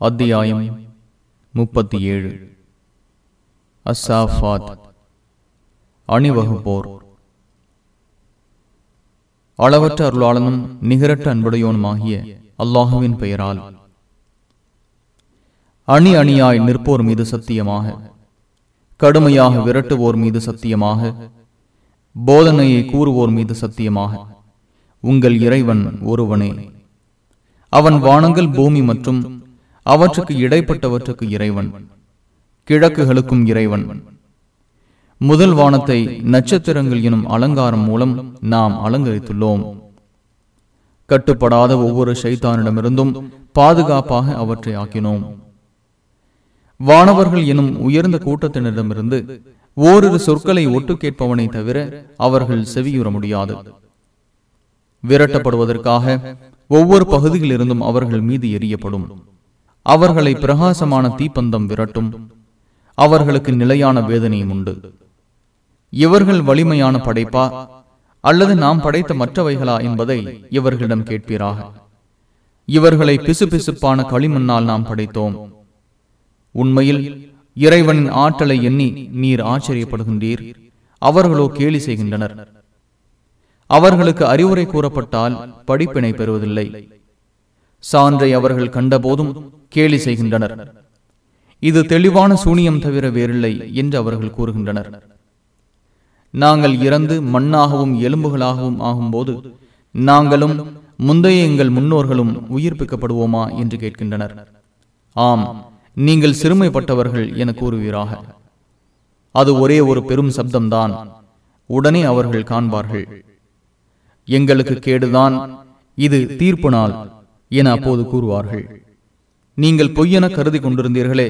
அத்தியாயம் முப்பத்தி ஏழு. அசாஃபாத். அணிவகுப்போர். அளவற்ற அருளாளனும் நிகரற்ற அன்புடையோனுமாகிய அல்லாஹுவின் பெயரால். அணி அணியாய் நிற்போர் மீது சத்தியமாக. கடுமையாக விரட்டுவோர் மீது சத்தியமாக. போதனையை கூறுவோர் மீது சத்தியமாக. உங்கள் இறைவன் ஒருவனே. அவன் வானங்கள் பூமி மற்றும் அவற்றுக்கு இடைப்பட்டவற்றுக்கு இறைவன் கிழக்குகளுக்கும் இறைவன். முதல் வானத்தை நட்சத்திரங்கள் எனும் அலங்காரம் மூலம் நாம் அலங்கரித்துள்ளோம். கட்டுப்படாத ஒவ்வொரு சைத்தானிடமிருந்தும் பாதுகாப்பாக அவற்றை ஆக்கினோம். வானவர்கள் எனும் உயர்ந்த கூட்டத்தினரிடமிருந்து ஓரிரு சொற்களை ஒட்டு கேட்பவனை தவிர அவர்கள் செவியுற முடியாது. விரட்டப்படுவதற்காக ஒவ்வொரு பகுதியிலிருந்தும் அவர்கள் மீது எரியப்படும் அவர்களை பிரகாசமான தீப்பந்தம் விரட்டும். அவர்களுக்கு நிலையான வேதனையும் உண்டு. இவர்கள் வலிமையான படைப்பா? அல்லது நாம் படைத்த மற்றவைகளா என்பதை இவர்களிடம் கேட்பீராக. இவர்களை பிசுபிசுப்பான களிமண்ணால் நாம் படைத்தோம். உண்மையில் இறைவனின் ஆற்றலை எண்ணி நீர் ஆச்சரியப்படுகின்றீர். அவர்களோ கேலி செய்கின்றனர். அவர்களுக்கு அறிவுரை கூறப்பட்டால் படிப்பினை பெறுவதில்லை. சான்றை அவர்கள் கண்டபோதும் கேலி செய்கின்றனர். இது தெளிவான சூனியம் தவிர வேறில்லை என்று அவர்கள் கூறுகின்றனர். நாங்கள் இறந்து மண்ணாகவும் எலும்புகளாகவும் ஆகும்போது நாங்களும் முந்தைய எங்கள் முன்னோர்களும் உயிர்ப்பிக்கப்படுவோமா என்று கேட்கின்றனர். ஆம் நீங்கள் சிறுமைப்பட்டவர்கள் என கூறுவீராக. அது ஒரே ஒரு பெரும் சப்தம்தான். உடனே அவர்கள் காண்பார்கள். எங்களுக்கு கேடுதான். இது தீர்ப்பு நாள். என அப்போது கூறுவார்கள். நீங்கள் பொய்யென கருதி கொண்டிருந்தீர்களே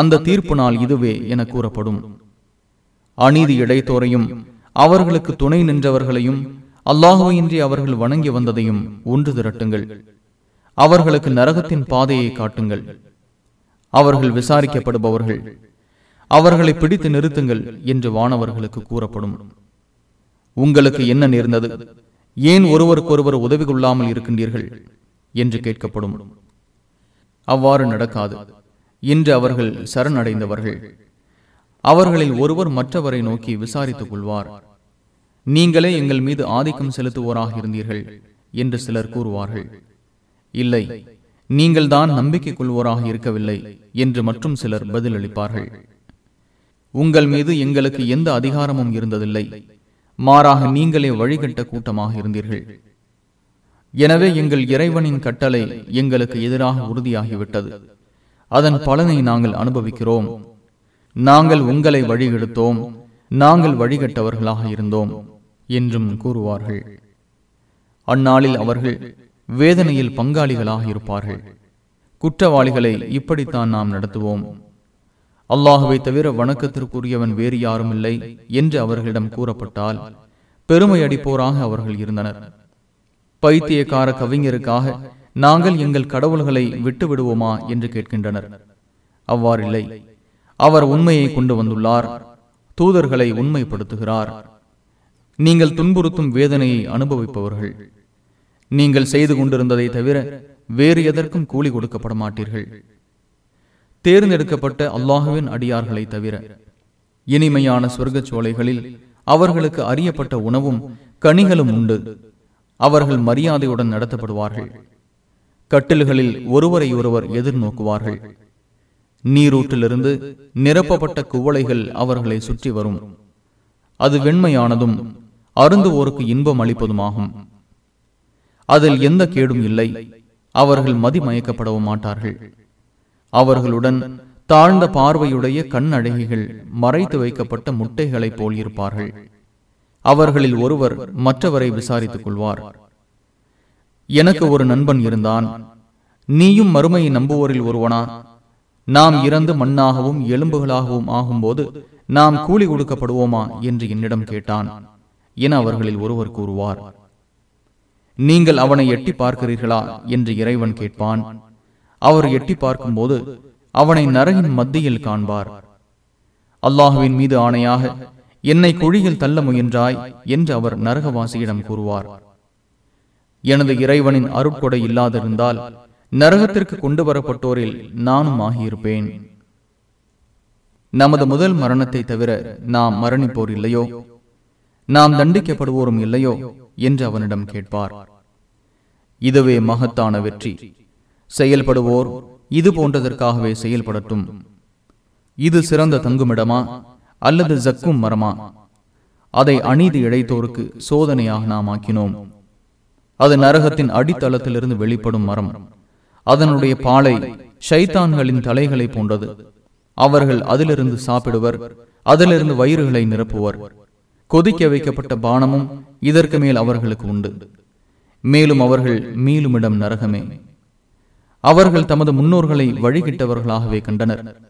அந்த தீர்ப்பு நாள் இதுவே என கூறப்படும். அநீதி இடைத்தோரையும் அவர்களுக்கு துணை நின்றவர்களையும் அல்லாஹுவையின்றி அவர்கள் வணங்கி வந்ததையும் ஒன்று திரட்டுங்கள். அவர்களுக்கு நரகத்தின் பாதையை காட்டுங்கள். அவர்கள் விசாரிக்கப்படுபவர்கள். அவர்களை பிடித்து நிறுத்துங்கள் என்று வானவர்களுக்கு கூறப்படும். உங்களுக்கு என்ன நேர்ந்தது? ஏன் ஒருவருக்கொருவர் உதவி கொள்ளாமல் இருக்கின்றீர்கள்? என்று கேட்கப்படும். அவ்வாறு நடக்காது. இன்று அவர்கள் சரணடைந்தவர்கள். அவர்களில் ஒருவர் மற்றவரை நோக்கி விசாரித்துக் கொள்வார். நீங்களே எங்கள் மீது ஆதிக்கம் செலுத்துவோராக இருந்தீர்கள் என்று சிலர் கூறுவார்கள். இல்லை நீங்கள் தான் நம்பிக்கை கொள்வோராக இருக்கவில்லை என்று மற்றும் சிலர் பதிலளிப்பார்கள். உங்கள் மீது எங்களுக்கு எந்த அதிகாரமும் இருந்ததில்லை. மாறாக நீங்களே வழிகட்ட கூட்டமாக இருந்தீர்கள். எனவே எங்கள் இறைவனின் கட்டளை எங்களுக்கு எதிராக உறுதியாகிவிட்டது. அதன் பலனை நாங்கள் அனுபவிக்கிறோம். நாங்கள் உங்களை வழிகெடுத்தோம். நாங்கள் வழிகட்டவர்களாக இருந்தோம் என்றும் கூறுவார்கள். அந்நாளில் அவர்கள் வேதனையில் பங்காளிகளாக இருப்பார்கள். குற்றவாளிகளை இப்படித்தான் நாம் நடத்துவோம். அல்லாஹுவை தவிர வணக்கத்திற்குரியவன் வேறு யாரும் இல்லை என்று அவர்களிடம் கூறப்பட்டால் பெருமை அடிப்போராக அவர்கள் இருந்தனர். பைத்தியக்கார கவிஞருக்காக நாங்கள் எங்கள் கடவுள்களை விட்டு விடுவோமா என்று கேட்கின்றனர். அவ்வாறில்லை. அவர் உண்மையை கொண்டு வந்துள்ளார். தூதர்களை உண்மைப்படுத்துகிறார். நீங்கள் துன்புறுத்தும் வேதனையை அனுபவிப்பவர்கள். நீங்கள் செய்து கொண்டிருந்ததை தவிர வேறு எதற்கும் கூலி கொடுக்கப்பட மாட்டீர்கள் தேர்ந்தெடுக்கப்பட்ட அல்லாஹுவின் அடியார்களை தவிர இனிமையான சொர்க்கச் சோலைகளில் அவர்களுக்கு அறியப்பட்ட உணவும் கனிகளும் உண்டு. அவர்கள் மரியாதையுடன் நடத்தப்படுவார்கள். கட்டில்களில் ஒருவரை ஒருவர் எதிர்நோக்குவார்கள். நீரூற்றிலிருந்து நிரப்பப்பட்ட குவளைகள் அவர்களை சுற்றி வரும். அது வெண்மையானதும் அருந்துவோருக்கு இன்பம் அளிப்பதுமாகும். அதில் எந்த கேடும் இல்லை. அவர்கள் மதிமயக்கப்படவும் மாட்டார்கள். அவர்களுடன் தாழ்ந்த பார்வையுடைய கண் அழகிகள் மறைத்து வைக்கப்பட்ட முட்டைகளைப் போல் இருப்பார்கள். அவர்களில் ஒருவர் மற்றவரை விசாரித்துக் கொள்வார். எனக்கு ஒரு நண்பன் இருந்தான். நீயும் மறுமையை நம்புவோரில் ஒருவனா? நாம் இறந்து மண்ணாகவும் எலும்புகளாகவும் ஆகும்போது நாம் கூலி கொடுக்கப்படுவோமா என்று என்னிடம் கேட்டான் என அவர்களில் ஒருவர் கூறுவார். நீங்கள் அவனை எட்டி பார்க்கிறீர்களா என்று இறைவன் கேட்பான். அவர் எட்டி பார்க்கும்போது அவனை நரகின் மத்தியில் காண்பார். அல்லாஹுவின் மீது ஆணையாக என்னை குழியில் தள்ள முயன்றாய் என்று அவர் நரகவாசியிடம் கூறுவார். எனது இறைவனின் அருட்கொடை இல்லாதிருந்தால் நரகத்திற்கு கொண்டு வரப்பட்டோரில் நானும் ஆகியிருப்பேன். நமது முதல் மரணத்தை தவிர நாம் மரணிப்போர் இல்லையோ? நாம் தண்டிக்கப்படுவோரும் இல்லையோ? என்று அவனிடம் கேட்பார். இதுவே மகத்தான வெற்றி. செயல்படுவோர் இது போன்றதற்காகவே செயல்படட்டும். இது சிறந்த தங்குமிடமா? அல்லது ஜக்கும் மரமா? அதை அநீதி இழைத்தோருக்கு சோதனையாக நாம் ஆக்கினோம். அது நரகத்தின் அடித்தளத்திலிருந்து வெளிப்படும் மரம். அதனுடைய பாலை ஷைத்தான்களின் தலைகளை போன்றது. அவர்கள் அதிலிருந்து சாப்பிடுவர் அதிலிருந்து வயிறுகளை நிரப்புவர். கொதிக்க வைக்கப்பட்ட பானமும் இதற்கு மேல் அவர்களுக்கு உண்டு. மேலும் அவர்கள் மீளுமிடம் நரகமே. அவர்கள் தமது முன்னோர்களை வழிகிட்டவர்களாகவே கண்டனர்.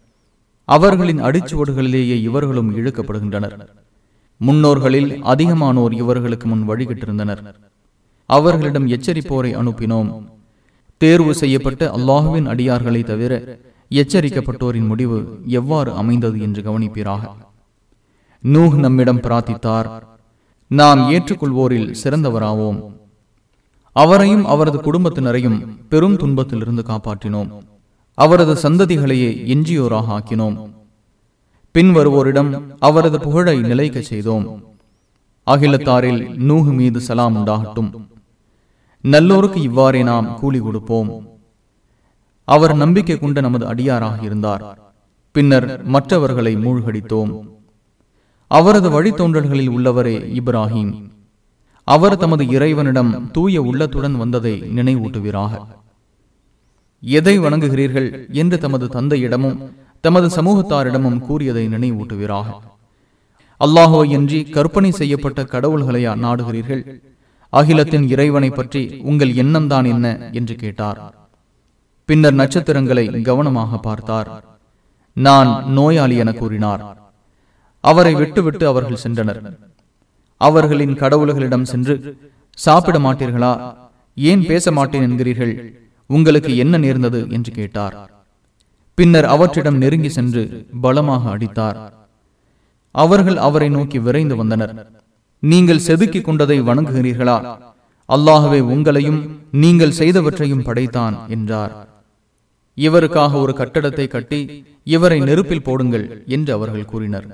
அவர்களின் அடிச்சுவடுகளிலேயே இவர்களும் இழுக்கப்படுகின்றனர். முன்னோர்களில் அதிகமானோர் இவர்களுக்கு முன் வழிகிட்டிருந்தனர். அவர்களிடம் எச்சரிப்போரை அனுப்பினோம். தேர்வு செய்யப்பட்ட அல்லாஹுவின் அடியார்களை தவிர எச்சரிக்கப்பட்டோரின் முடிவு எவ்வாறு அமைந்தது என்று கவனிப்பீராக. நூஹ் நம்மிடம் பிரார்த்தித்தார். நாம் ஏற்றுக்கொள்வோரில் சிறந்தவராவோம். அவரையும் அவரது குடும்பத்தினரையும் பெரும் துன்பத்திலிருந்து காப்பாற்றினோம். அவரது சந்ததிகளையே எஞ்சியோராக ஆக்கினோம். பின் வருவோரிடம் அவரது புகழை நிலைக்க செய்தோம். அகிலத்தாரில் நூகு மீது சலாம் உண்டாகட்டும். நல்லோருக்கு இவ்வாறே நாம் கூலி கொடுப்போம். அவர் நம்பிக்கை கொண்ட நமது அடியாராக இருந்தார். பின்னர் மற்றவர்களை மூழ்கடித்தோம். அவரது வழித்தோன்றல்களில் உள்ளவரே இப்ராஹிம். அவர் தமது இறைவனிடம் தூய உள்ளத்துடன் வந்ததை நினைவூட்டுவீராக. எதை வணங்குகிறீர்கள் என்று தமது தந்தையிடமும் தமது சமூகத்தாரிடமும் கூறியதை நினைவூட்டுவீராக. அல்லாஹோ இன்றி கற்பனை செய்யப்பட்ட கடவுள்களையா நாடுகிறீர்கள்? அகிலத்தின் இறைவனை பற்றி உங்கள் எண்ணம்தான் என்ன? என்று கேட்டார். பின்னர் நட்சத்திரங்களை கவனமாக பார்த்தார். நான் நோயாளி என கூறினார். அவரை விட்டுவிட்டு அவர்கள் சென்றனர். அவர்களின் கடவுள்களிடம் சென்று சாப்பிட மாட்டீர்களா? ஏன் பேச மாட்டேன் என்கிறீர்கள்? உங்களுக்கு என்ன நேர்ந்தது என்று கேட்டார். பின்னர் அவற்றிடம் நெருங்கி சென்று பலமாக அடித்தார். அவர்கள் அவரை நோக்கி விரைந்து வந்தனர். நீங்கள் செதுக்கிக் கொண்டதை வணங்குகிறீர்களா? அல்லாகவே உங்களையும் நீங்கள் செய்தவற்றையும் படைத்தான் என்றார். இவருக்காக ஒரு கட்டடத்தை கட்டி இவரை நெருப்பில் போடுங்கள் என்று அவர்கள் கூறினர்.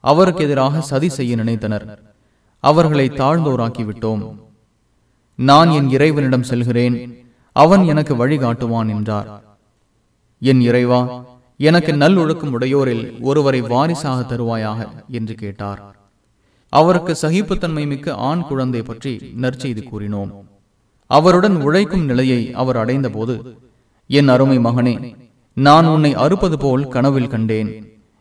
அவருக்கு எதிராக சதி செய்ய நினைத்தனர். அவர்களை தாழ்ந்தோராக்கிவிட்டோம் நான் என் இறைவனிடம் செல்கிறேன். அவன் எனக்கு வழிகாட்டுவான் என்றார். என் இறைவா எனக்கு நல்லொழுக்கம் உடையோரில் ஒருவரை வாரிசாக தருவாயாக என்று கேட்டார். அவருக்கு சகிப்புத்தன்மை மிக்க ஆண் குழந்தை பற்றி நற்செய்து கூறினோம். அவருடன் உழைக்கும் நிலையை அவர் அடைந்த போது என் அருமை மகனே நான் உன்னை அறுப்பது போல் கனவில் கண்டேன்.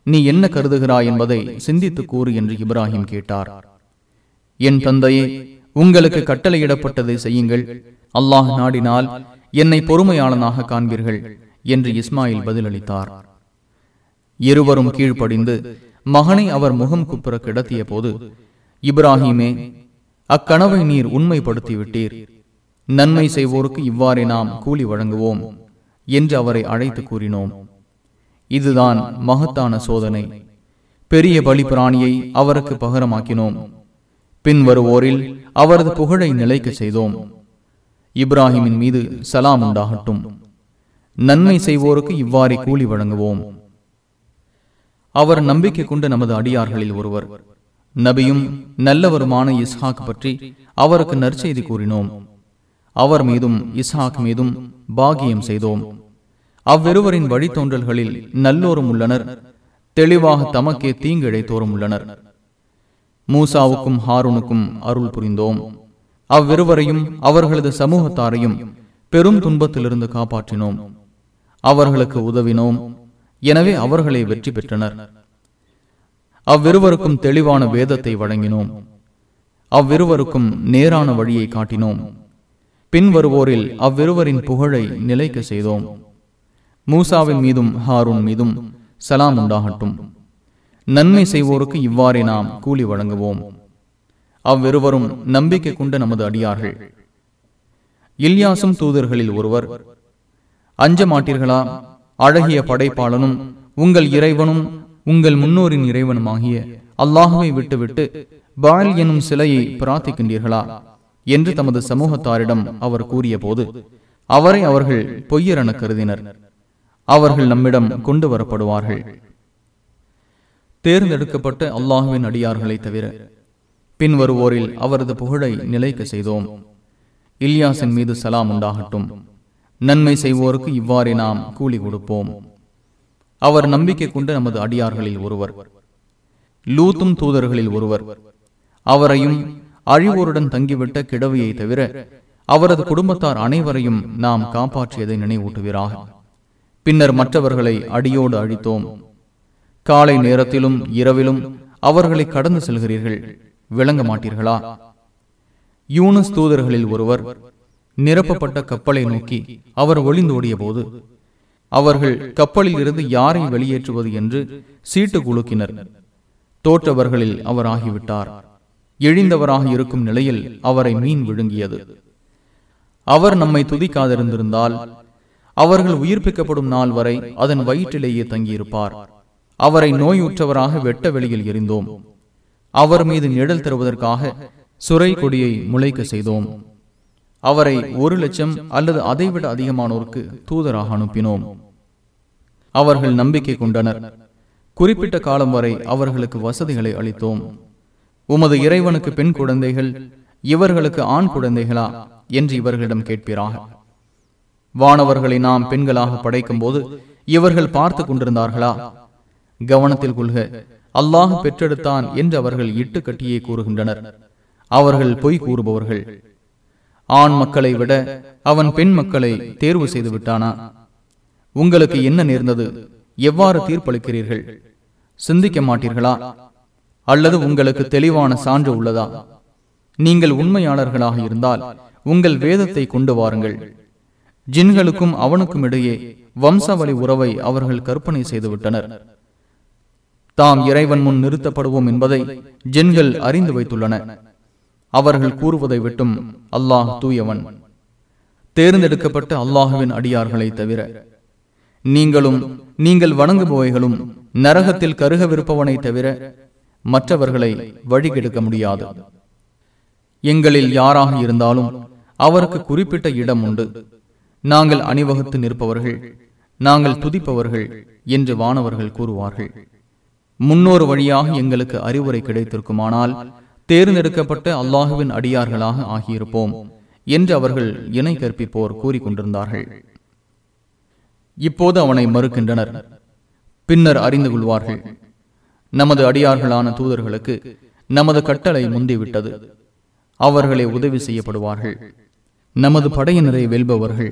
நீ என்ன கருதுகிறாய் என்பதை சிந்தித்து கூறு என்று இப்ராஹிம் கேட்டார். என் தந்தையே உங்களுக்கு கட்டளையிடப்பட்டதை செய்யுங்கள். அல்லாஹ் நாடினால் என்னை பொறுமையாளனாக காண்பீர்கள் என்று இஸ்மாயில் பதிலளித்தார். இருவரும் கீழ்ப்படிந்து மகனை அவர் முகம் குப்புற கிடத்திய போது இப்ராஹிமே அக்கனவை நீர் உண்மைப்படுத்திவிட்டீர். நன்மை செய்வோருக்கு இவ்வாறே நாம் கூலி வழங்குவோம் என்று அவரை அழைத்து கூறினோம். இதுதான் மகத்தான சோதனை. பெரிய பலி பிராணியை அவருக்கு பகரமாக்கினோம். பின் வருவோரில் அவரது புகழை நிலைக்க செய்தோம். இப்ராஹிமின் மீது சலாம் உண்டாகட்டும். நன்மை செய்வோருக்கு இவ்வாறே கூலி வழங்குவோம். அவர் நம்பிக்கை கொண்ட நமது அடியார்களில் ஒருவர் நபியும் நல்லவருமான இஸ்ஹாக் பற்றி அவருக்கு நற்செய்தி கூறினோம். அவர் மீதும் இஸ்ஹாக் மீதும் பாகியம் செய்தோம். அவ்விருவரின் வழித்தோன்றல்களில் நல்லோரும் உள்ளனர் தெளிவாக தமக்கே தீங்கிழைத்தோரும் உள்ளனர். மூசாவுக்கும் ஹாரூனுக்கும் அருள் புரிந்தோம். அவ்விருவரையும் அவர்களது சமூகத்தாரையும் பெரும் துன்பத்திலிருந்து காப்பாற்றினோம். அவர்களுக்கு உதவினோம். எனவே அவர்களை வெற்றி பெற்றனர். அவ்விருவருக்கும் தெளிவான வேதத்தை வழங்கினோம். அவ்விருவருக்கும் நேரான வழியை காட்டினோம். பின்வருவோரில் அவ்விருவரின் புகழை நிலைக்க செய்தோம். மூசாவின் மீதும் ஹாரூன் மீதும் சலாம் உண்டாகட்டும். நன்மை செய்வோருக்கு இவ்வாறே நாம் கூலி வழங்குவோம். அவ்விருவரும் நம்பிக்கை கொண்ட நமது அடியார்கள். இல்யாசும் தூதர்களில் ஒருவர் அஞ்ச மாட்டீர்களா அழகிய படைப்பாளனும் உங்கள் இறைவனும் உங்கள் முன்னோரின் இறைவனுமாகிய அல்லாஹுவை விட்டுவிட்டு பால் எனும் சிலையை பிரார்த்திக்கின்றீர்களா? என்று தமது சமூகத்தாரிடம் அவர் கூறிய போது அவரை அவர்கள் பொய்யரென கருதினர். அவர்கள் நம்மிடம் கொண்டு வரப்படுவார்கள். தேர்ந்தெடுக்கப்பட்ட அல்லாஹுவின் அடியார்களை தவிர பின் வருவோரில் அவரது புகழை நிலைக்க செய்தோம். இல்யாசின் மீது சலாம் உண்டாகட்டும். நன்மை செய்வோருக்கு இவ்வாறே நாம் கூலி கொடுப்போம். அவர் நம்பிக்கை கொண்ட நமது அடியார்களில் ஒருவர். லூத்தும் தூதர்களில் ஒருவர். அவரையும் அழிவோருடன் தங்கிவிட்ட கிடவையை தவிர அவரது குடும்பத்தார் அனைவரையும் நாம் காப்பாற்றியதை நினைவூட்டுகிறார் பின்னர் மற்றவர்களை அடியோடு அழித்தோம். காலை நேரத்திலும் இரவிலும் அவர்களை கடந்து செல்கிறீர்கள். விளங்க மாட்டீர்களா யூனஸ் தூதர்களில் ஒருவர் நிரப்பப்பட்ட கப்பலை நோக்கி அவர் ஒளிந்தோடிய போது அவர்கள் கப்பலில் இருந்து யாரை வெளியேற்றுவது என்று சீட்டு குலுக்கினர். தோற்றவர்களில் அவர் ஆகிவிட்டார். எழிந்தவராக இருக்கும் நிலையில் அவரை மீன் விழுங்கியது. அவர் நம்மை துதிக்காதிருந்திருந்தால் அவர்கள் உயிர்ப்பிக்கப்படும் நாள் வரை அதன் வயிற்றிலேயே தங்கியிருப்பார். அவரை நோயுற்றவராக வெட்ட வெளியில் எறிந்தோம். அவர் மீது நிழல் தருவதற்காக சுரை கொடியை முளைக்க செய்தோம். அவரை ஒரு லட்சம் அல்லது அதைவிட அதிகமானோருக்கு தூதராக அனுப்பினோம். அவர்கள் நம்பிக்கை கொண்டனர். குறிப்பிட்ட காலம் வரை அவர்களுக்கு வசதிகளை அளித்தோம். உமது இறைவனுக்கு பெண் குழந்தைகள் இவர்களுக்கு ஆண் குழந்தைகளா? என்று இவர்களிடம் கேட்பீராக. வானவர்களை நாம் பெண்களாக படைக்கும் போது இவர்கள் பார்த்து கொண்டிருந்தார்களா? கவனத்தில் கொள்க அல்லாஹ் பெற்றெடுத்தான் என்று அவர்கள் இட்டுக்கட்டியே கூறுகின்றனர். அவர்கள் பொய் கூறுபவர்கள். ஆண் மக்களை விட அவன் பெண் மக்களை தேர்வு செய்து விட்டானா? உங்களுக்கு என்ன நேர்ந்தது? எவ்வாறு தீர்ப்பளிக்கிறீர்கள்? சிந்திக்க மாட்டீர்களா? அல்லது உங்களுக்கு தெளிவான சான்று உள்ளதா? நீங்கள் உண்மையாளர்களாக இருந்தால் உங்கள் வேதத்தை கொண்டு வாருங்கள். ஜின்களுக்கும் அவனுக்கும் இடையே வம்சாவளி உறவை அவர்கள் கற்பனை செய்துவிட்டனர் தாம் இறைவன் முன் நிறுத்தப்படுவோம் என்பதை ஜென்கள் அறிந்து வைத்துள்ளன. அவர்கள் கூறுவதை விட்டும் அல்லாஹ் தூயவன். தேர்ந்தெடுக்கப்பட்ட அல்லாஹுவின் அடியார்களை தவிர நீங்களும் நீங்கள் வணங்குபவைகளும் நரகத்தில் கருகவிருப்பவனை தவிர மற்றவர்களை வழிகெடுக்க முடியாது. எங்களில் யாராக இருந்தாலும் அவருக்கு குறிப்பிட்ட இடம் உண்டு. நாங்கள் அணிவகுத்து நிற்பவர்கள் நாங்கள் துதிப்பவர்கள் என்று வானவர்கள் கூறுவார்கள். முன்னோர் வழியாக எங்களுக்கு அறிவுரை கிடைத்திருக்குமானால் தேர்ந்தெடுக்கப்பட்ட அல்லாஹுவின் அடியார்களாக ஆகியிருப்போம் என்று அவர்கள் இணை கற்பிப்போர் கூறிக்கொண்டிருந்தார்கள். இப்போது அவனை மறுக்கின்றனர். பின்னர் அறிந்து கொள்வார்கள். நமது அடியார்களான தூதர்களுக்கு நமது கட்டளை முந்திவிட்டது. அவர்களை உதவி செய்யப்படுவார்கள். நமது படையினரை வெல்பவர்கள்.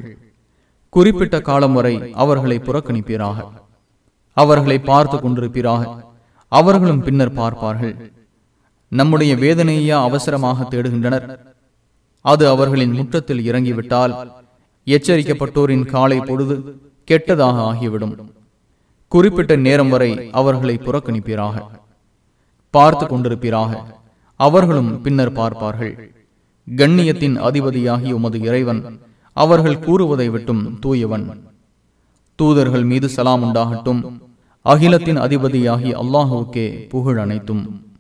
குறிப்பிட்ட காலம் வரை அவர்களை புறக்கணிப்பீராக. அவர்களை பார்த்து கொண்டிருப்பீராக. அவர்களும் பின்னர் பார்ப்பார்கள். நம்முடைய வேதனையா அவசரமாக தேடுகின்றனர். அது அவர்களின் முற்றத்தில் இறங்கிவிட்டால் எச்சரிக்கப்பட்டோரின் காலை பொழுது கெட்டதாக ஆகிவிடும். குறிப்பிட்ட நேரம் வரை அவர்களை புறக்கணிப்பீராக. பார்த்து கொண்டிருப்பீராக. அவர்களும் பின்னர் பார்ப்பார்கள். கண்ணியத்தின் அதிபதியாகி உமது இறைவன் அவர்கள் கூறுவதை விட்டும் தூயவன். தூதர்கள் மீது சலாம் உண்டாகட்டும். அகிலத்தின் அதிபதியாகி அல்லாஹுவுக்கே புகழ் அனைத்தும்.